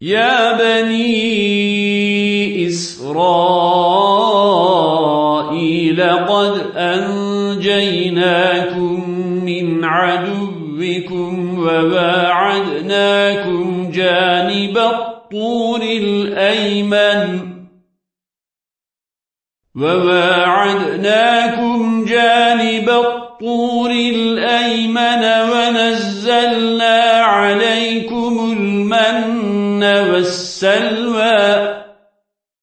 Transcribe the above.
يا بني إسرائيل قد أنجيناكم من عدوكم وواعدناكم جانب الطور الأيمن وواعدناكم جانب الطور الأيمن ونزلنا عليكم المن والسلوى